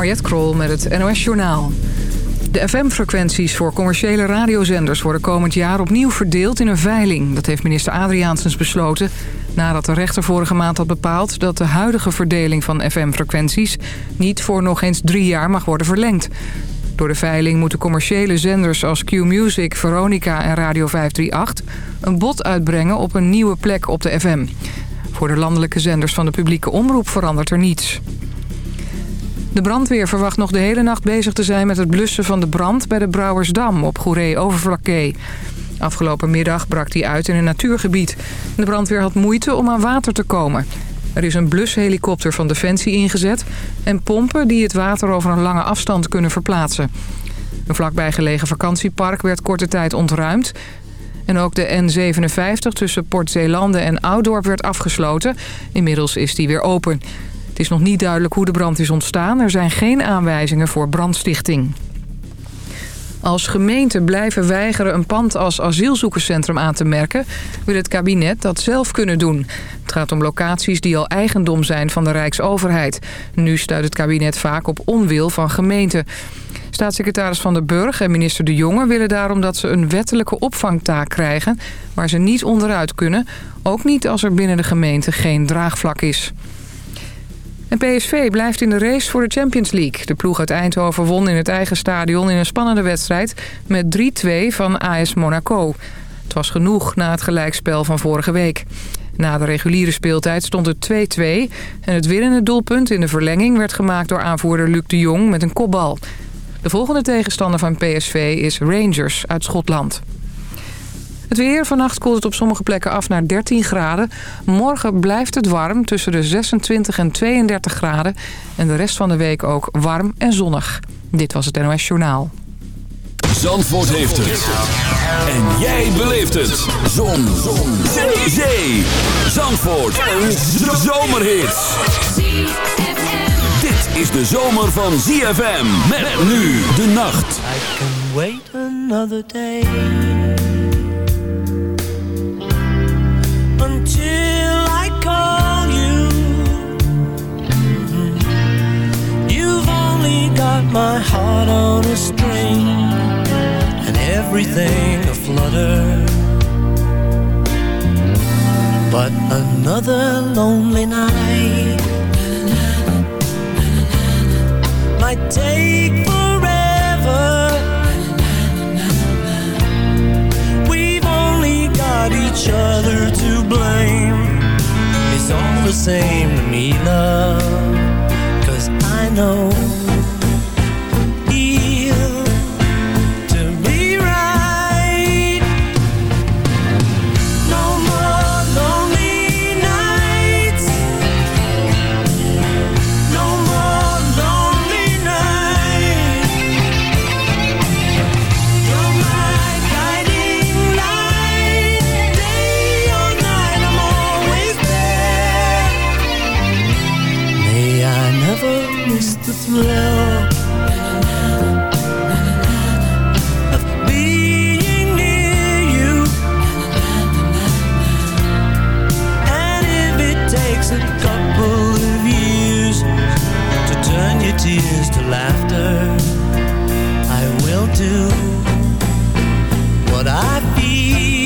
Mariette Krol met het NOS Journaal. De FM-frequenties voor commerciële radiozenders worden komend jaar opnieuw verdeeld in een veiling. Dat heeft minister Adriaansens besloten nadat de rechter vorige maand had bepaald... dat de huidige verdeling van FM-frequenties niet voor nog eens drie jaar mag worden verlengd. Door de veiling moeten commerciële zenders als Q-Music, Veronica en Radio 538... een bod uitbrengen op een nieuwe plek op de FM. Voor de landelijke zenders van de publieke omroep verandert er niets. De brandweer verwacht nog de hele nacht bezig te zijn met het blussen van de brand... bij de Brouwersdam op Goeree-Overflakkee. Afgelopen middag brak die uit in een natuurgebied. De brandweer had moeite om aan water te komen. Er is een blushelikopter van Defensie ingezet... en pompen die het water over een lange afstand kunnen verplaatsen. Een vlakbij gelegen vakantiepark werd korte tijd ontruimd... En ook de N57 tussen Port Zeelanden en Oudorp werd afgesloten. Inmiddels is die weer open. Het is nog niet duidelijk hoe de brand is ontstaan. Er zijn geen aanwijzingen voor brandstichting. Als gemeenten blijven weigeren een pand als asielzoekerscentrum aan te merken... wil het kabinet dat zelf kunnen doen. Het gaat om locaties die al eigendom zijn van de Rijksoverheid. Nu stuit het kabinet vaak op onwil van gemeenten. Staatssecretaris Van der Burg en minister De Jonge willen daarom dat ze een wettelijke opvangtaak krijgen... waar ze niet onderuit kunnen, ook niet als er binnen de gemeente geen draagvlak is. En PSV blijft in de race voor de Champions League. De ploeg uit Eindhoven won in het eigen stadion in een spannende wedstrijd... met 3-2 van AS Monaco. Het was genoeg na het gelijkspel van vorige week. Na de reguliere speeltijd stond het 2-2... en het winnende doelpunt in de verlenging werd gemaakt door aanvoerder Luc de Jong met een kopbal. De volgende tegenstander van PSV is Rangers uit Schotland. Het weer. Vannacht koelt het op sommige plekken af naar 13 graden. Morgen blijft het warm tussen de 26 en 32 graden. En de rest van de week ook warm en zonnig. Dit was het NOS Journaal. Zandvoort heeft het. En jij beleeft het. Zon. Zon. Zee. Zee. Zandvoort. Een zomerhit. Dit is de zomer van ZFM. Met nu de nacht. I can wait another day. Mm-hmm. my heart on a string. And everything a flutter. But another lonely night might take forever. We've only got each other to blame. All the same to me, love. Cause I know. Do what I feel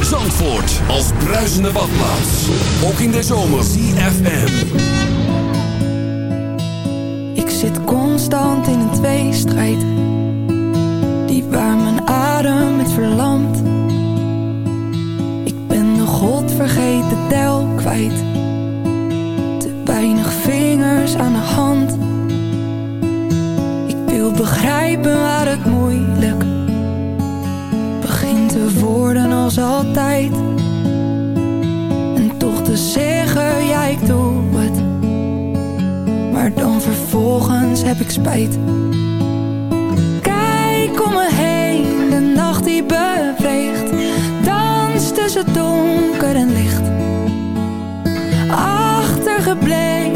Zandvoort als bruisende badplaats. Ook in de zomer. CFM. Ik zit constant in een tweestrijd. Die waar mijn adem met verlamt. Ik ben de godvergeten tel kwijt. Te weinig vingers aan de altijd En toch te zeggen, ja ik doe het. Maar dan vervolgens heb ik spijt. Kijk om me heen, de nacht die beweegt Dans tussen donker en licht. Achtergebleven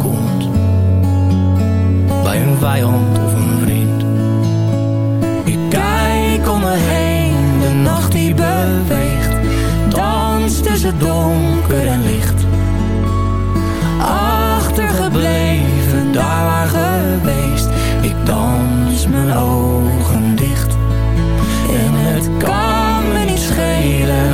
Een vijand of een vriend. Ik kijk om me heen, de nacht die beweegt. Dans tussen donker en licht achtergebleven, daar waar geweest. Ik dans mijn ogen dicht. En het kan me niet schelen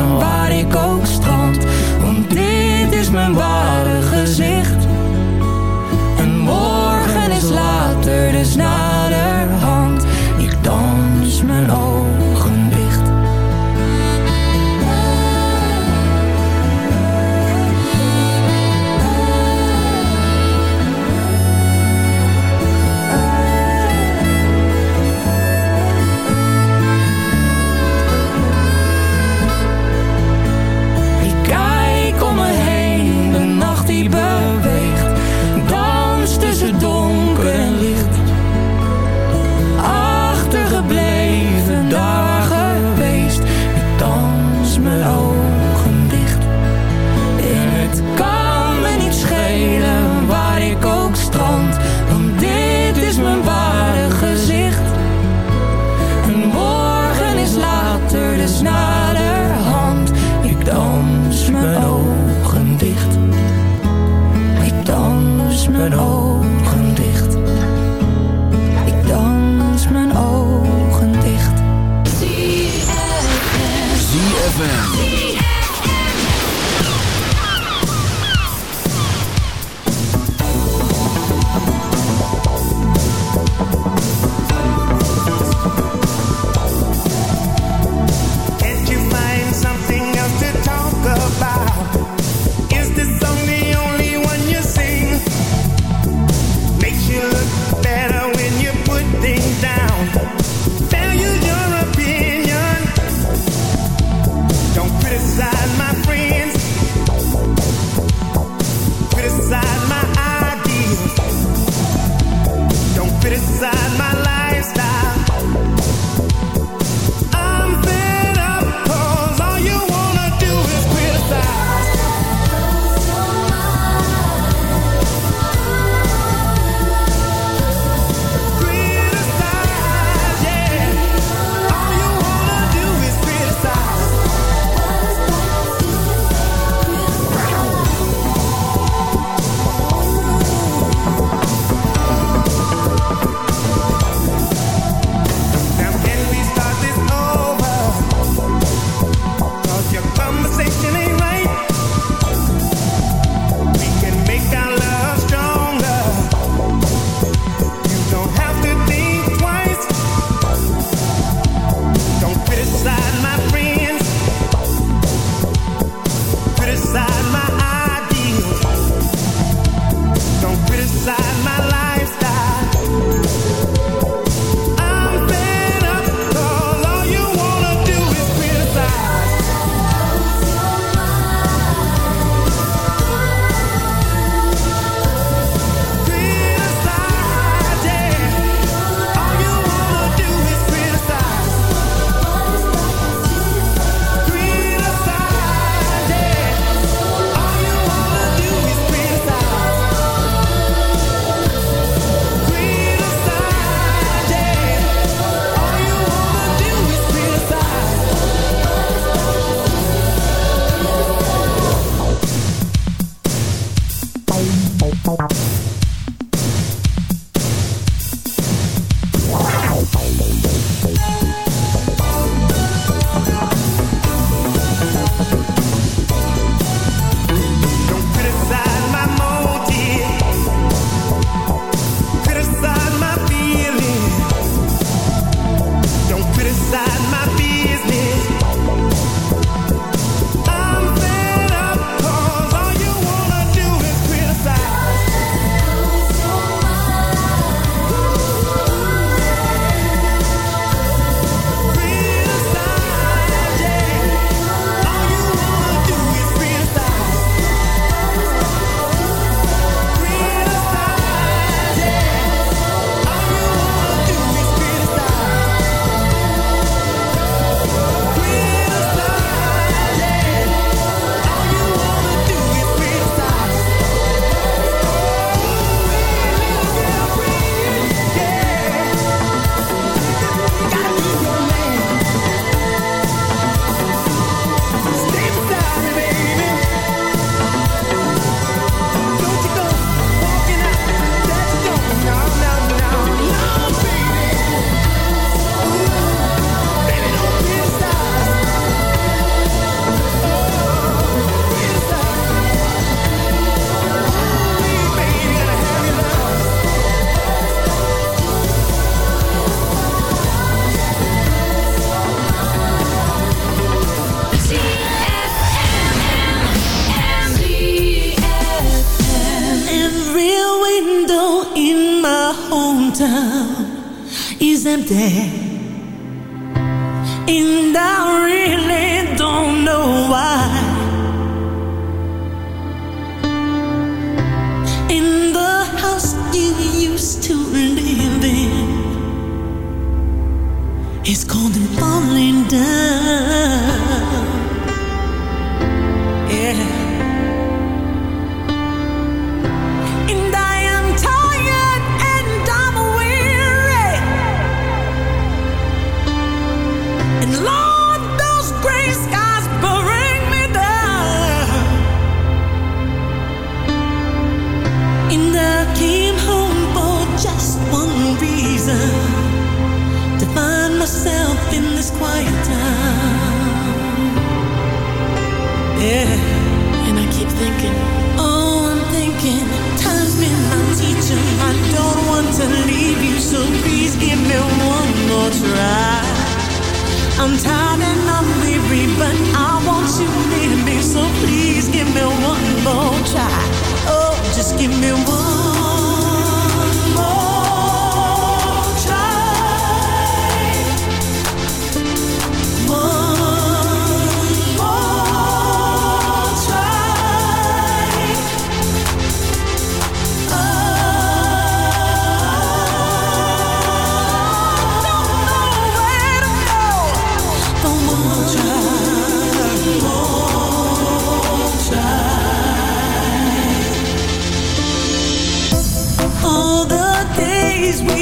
empty.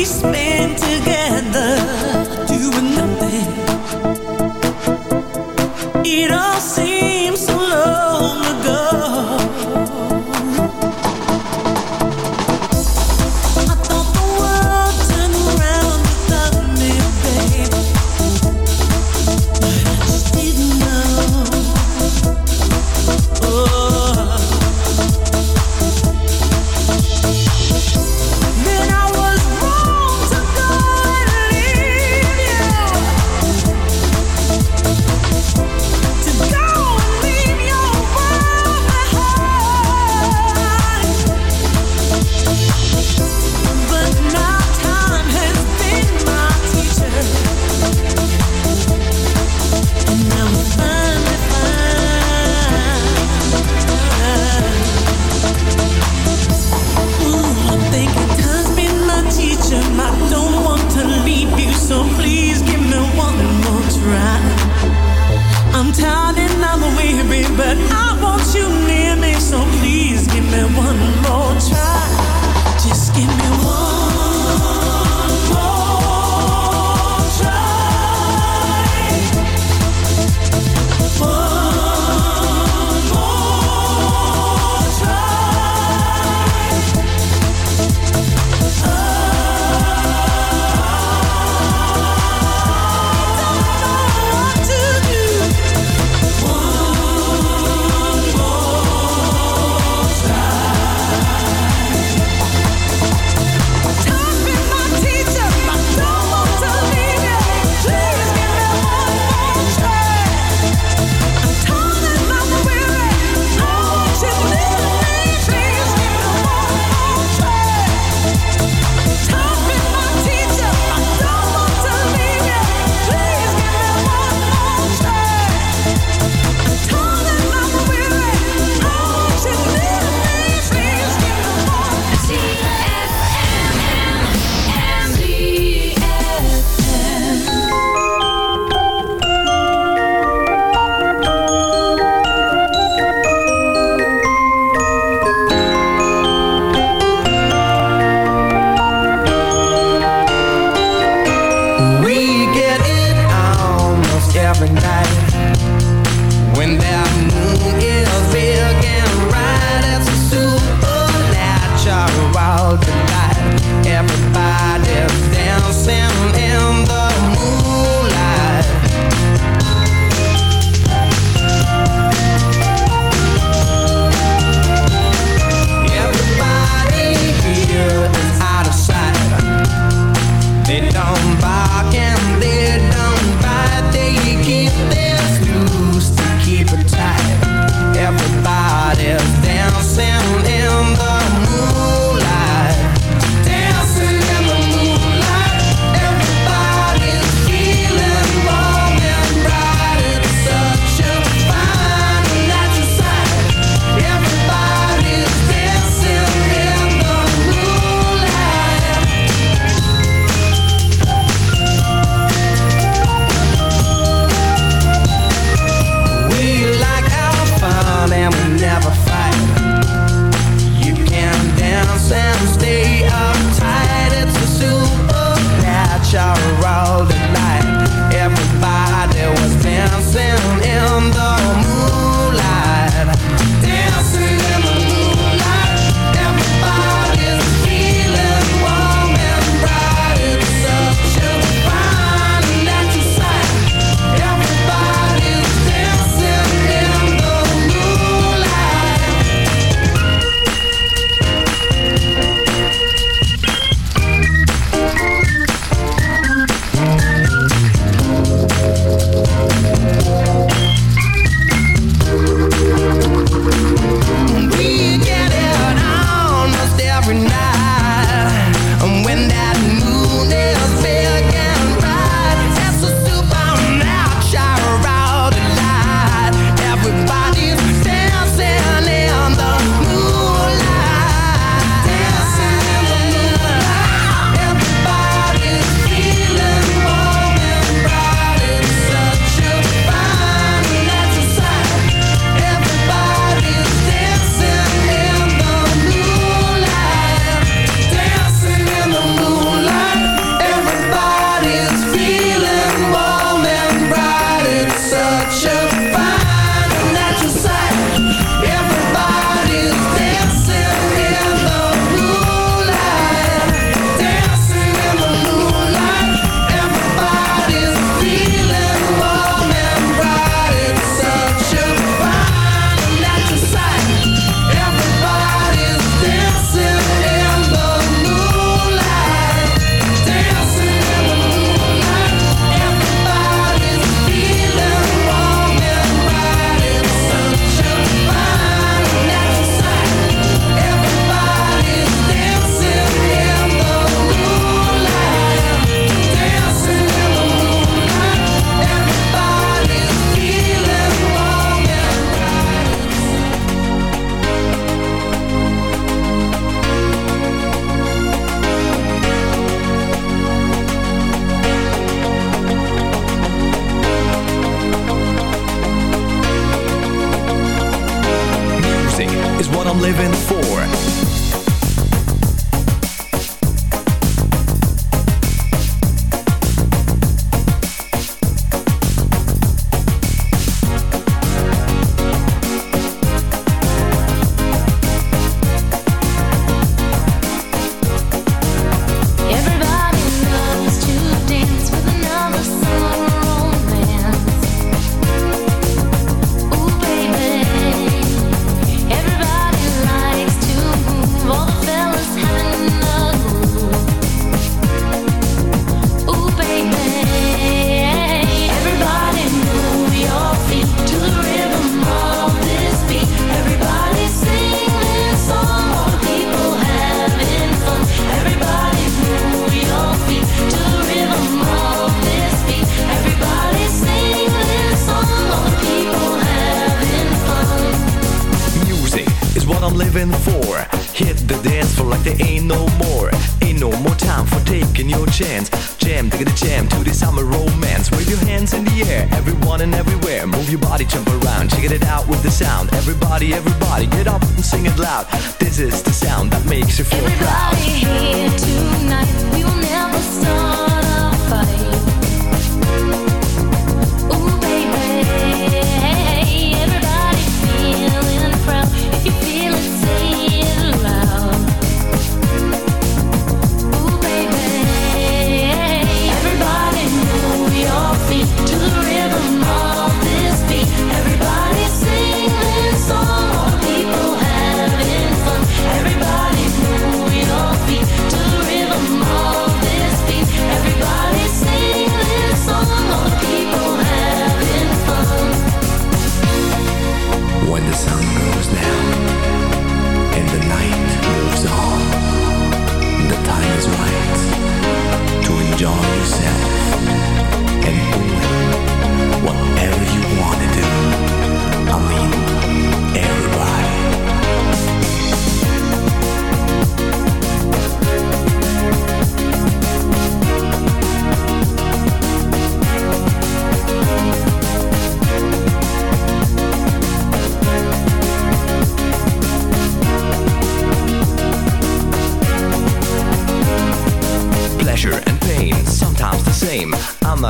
Spent together around, it out with the sound. Everybody, everybody, get up and sing it loud. This is the sound that makes you feel everybody proud. Everybody here tonight, we will never start a fight. enjoy yourself and do. Whatever you want to do. I mean,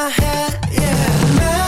my head, yeah.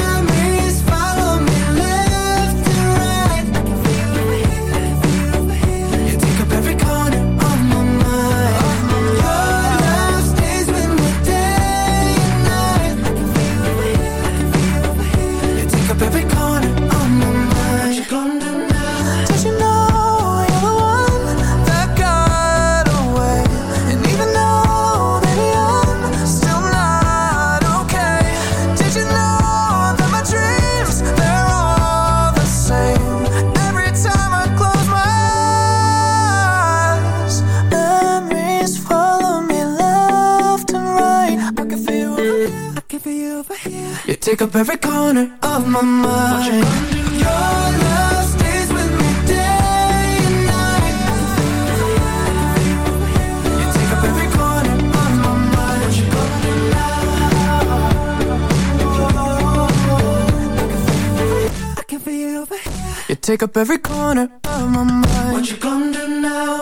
Take up every corner of my mind Your love stays with me day and night You take up every corner of my mind What you gonna do now? I can feel you over here You take up every corner of my mind What you gonna do now?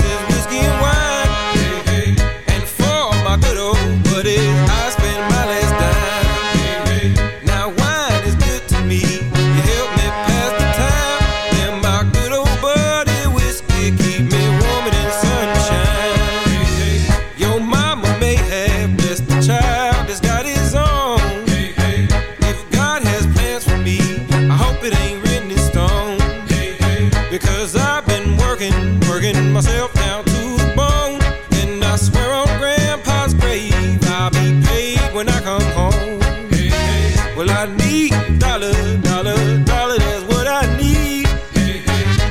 dollar, dollar, dollar, that's what I need.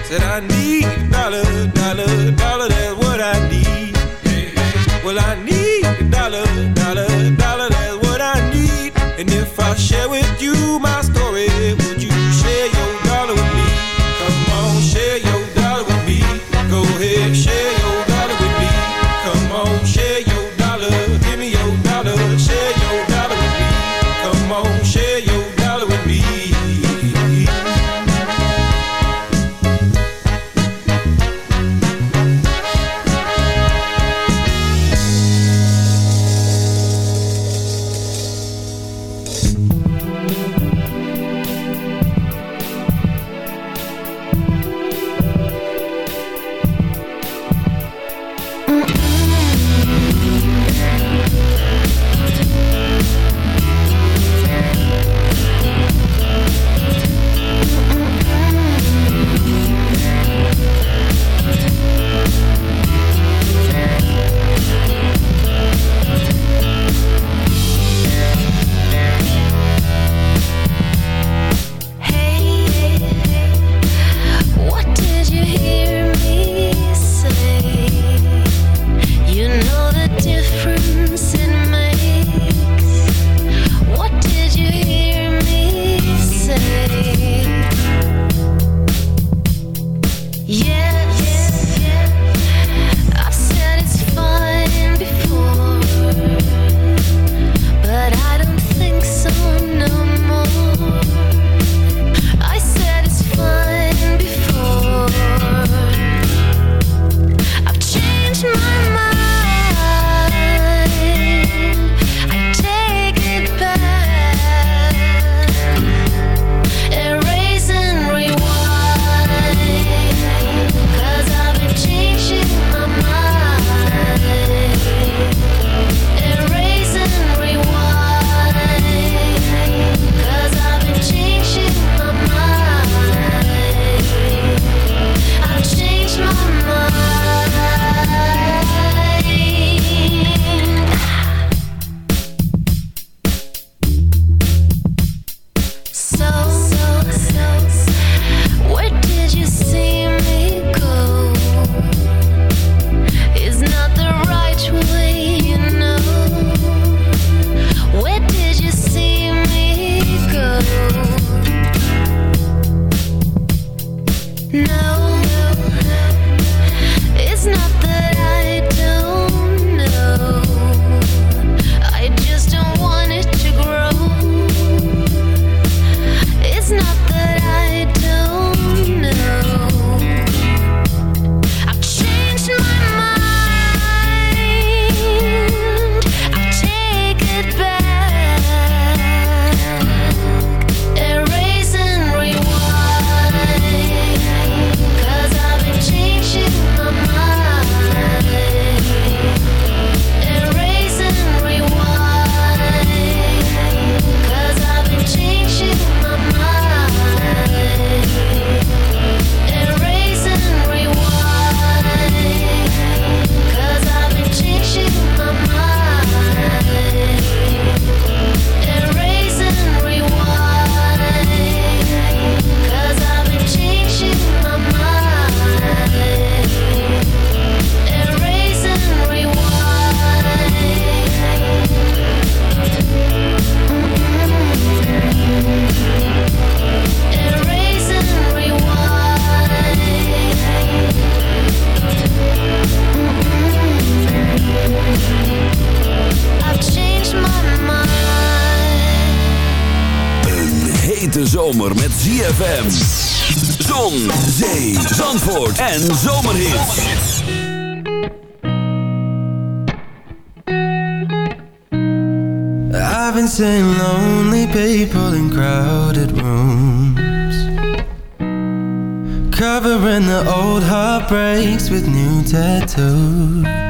Said I need dollar, dollar, dollar, that's what I need. Well, I need dollar, dollar, dollar, that's what I need. And if I share with ZFM. Zon, zee, zandvoort en. I've been seeing lonely people in crowded rooms Covering the old heartbreaks with new tattoos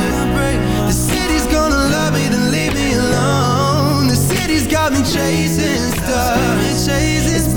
got me chasing stars It's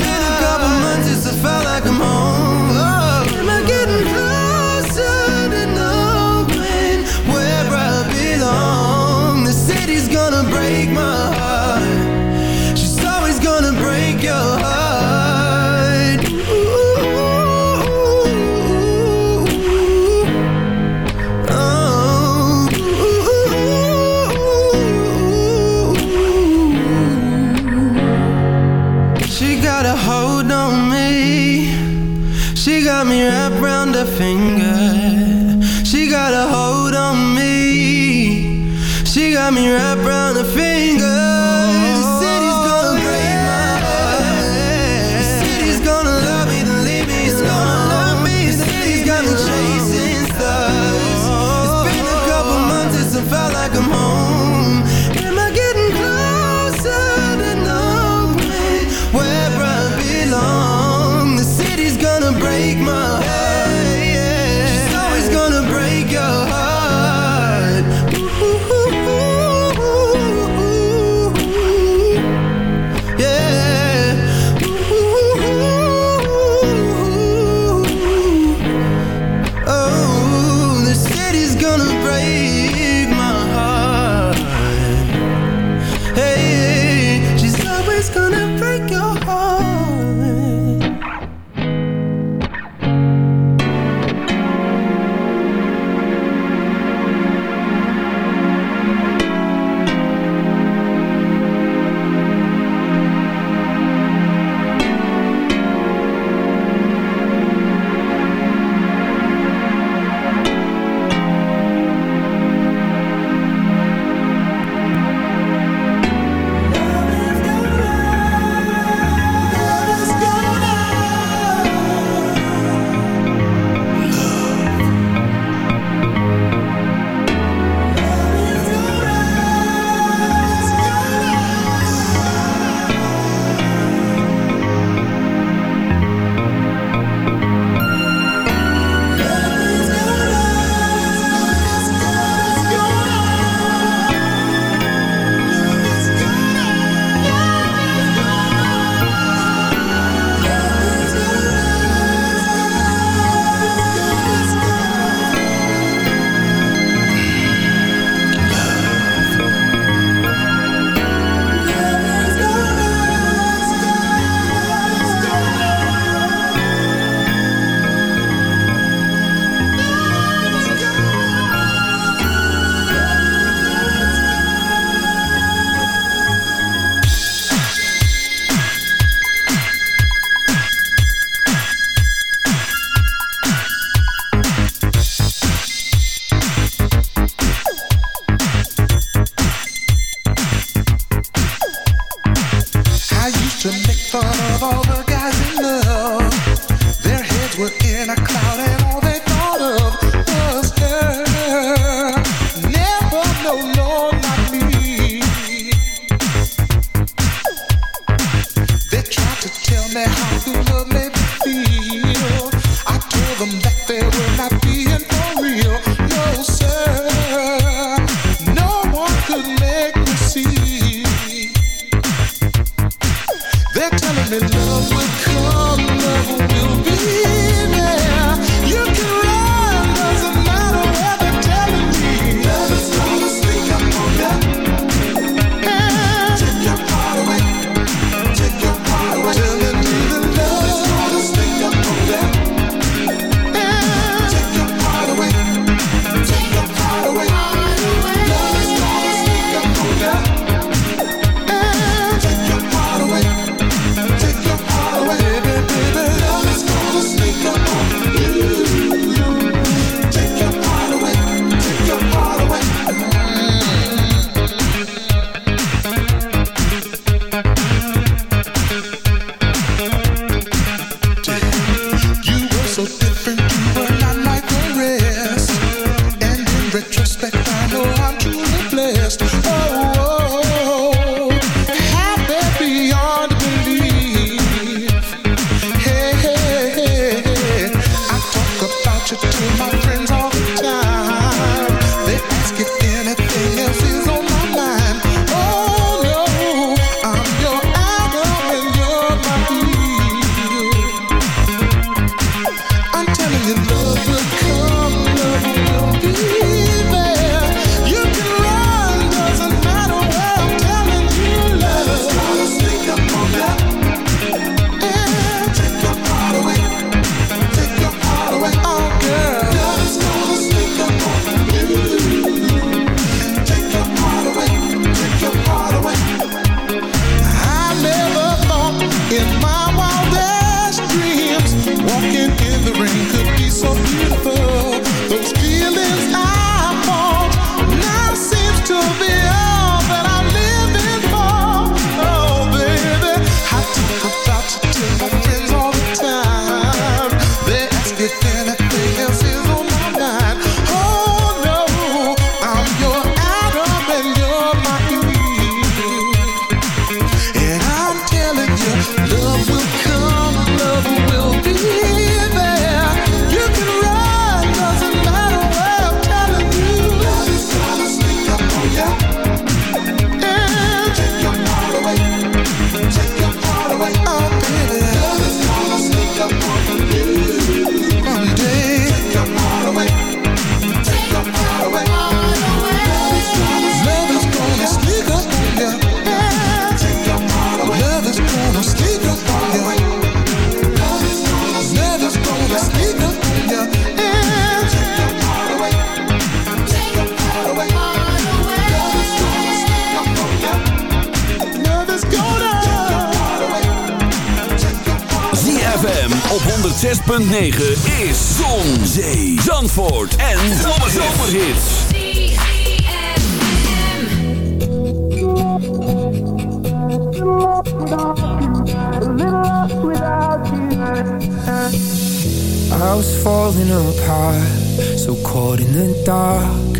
dark.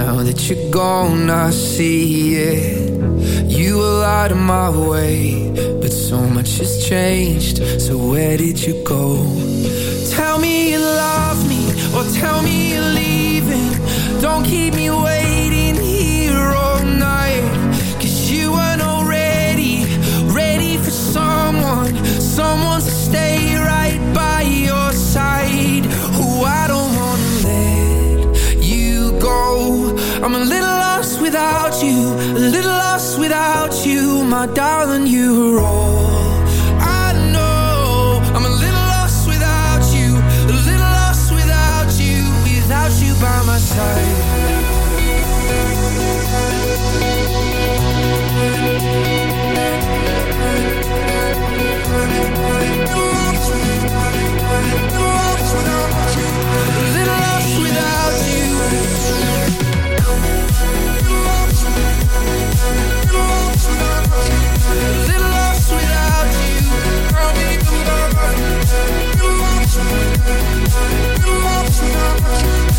Now that you're gone, I see it. You were out of my way, but so much has changed. So where did you go? Tell me you love me, or tell me you're leaving. Don't keep me waiting here all night. Cause you weren't already ready for someone, someone to stay I'm a little lost without you, a little lost without you, my darling. You're all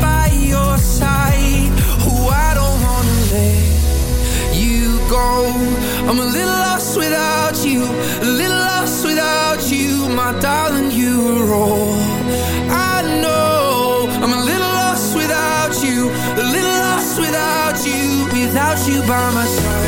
by your side who I don't want to leave You go I'm a little lost without you a little lost without you my darling. You are all I know. I'm a little lost without you, a little lost without you, without you by my side.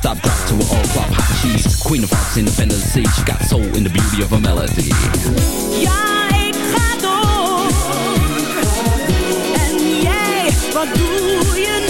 Stop drop to an all flop hot cheese. Queen of hearts, independency. She got soul in the beauty of her melody. Yeah, ik ga door. En jij, wat doe je nu?